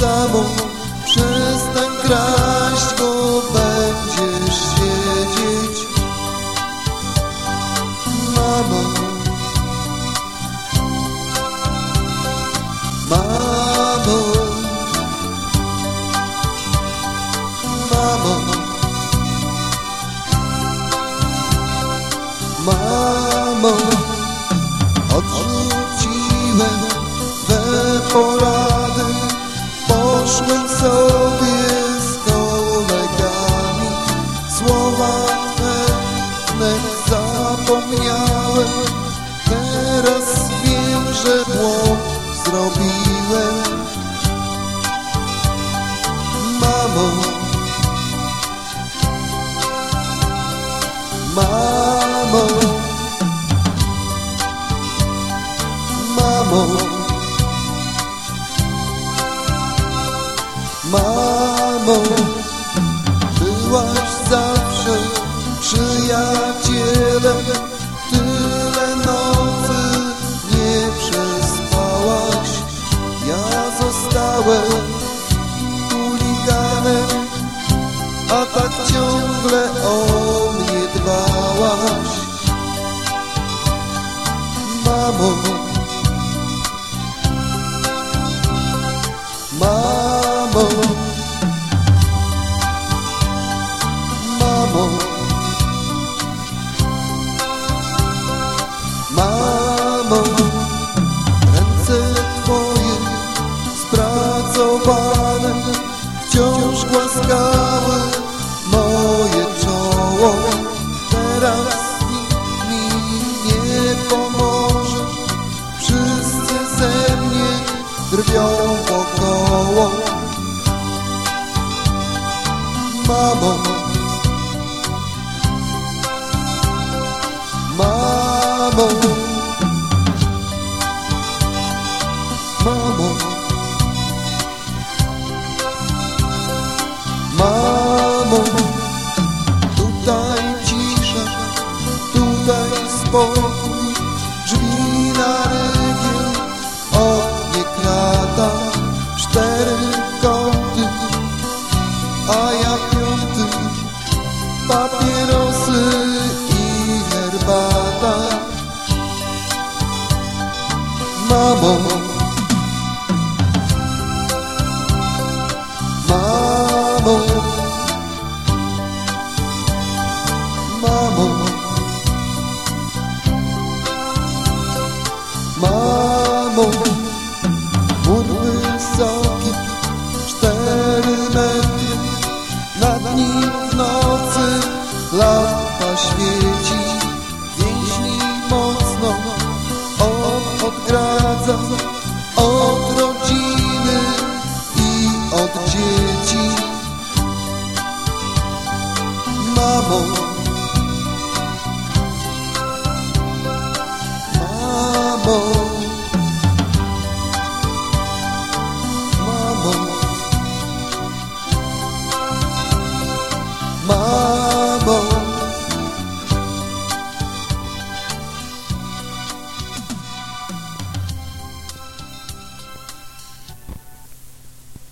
samo Przestań kraść, bo będziesz siedzieć. Mamo. Mamo. Mamo. Mamo. Odrzuciłem Porady Poszłem sobie z kolegami. Słowa Twe wnet zapomniałem Teraz wiem, że błąd zrobiłem. Mamo Mamo Mamo Byłaś zawsze przyjacielem Tyle nocy nie przespałaś. Ja zostałem Mamo Ręce Twoje spracowane Wciąż głaskały moje czoło Teraz mi nie pomoże. Wszyscy ze mnie drwią wokoło. Mamo Mamo. Mamo. Mamo. Tutaj cisza Tutaj spokój. Drzwi na rygiel Oknie krata. Cztery kąty. A ja piąty. Papierosy Mamo Mamo. Mamo. Mamo. Mur wysoki Cztery metry Nad nim w nocy Oh.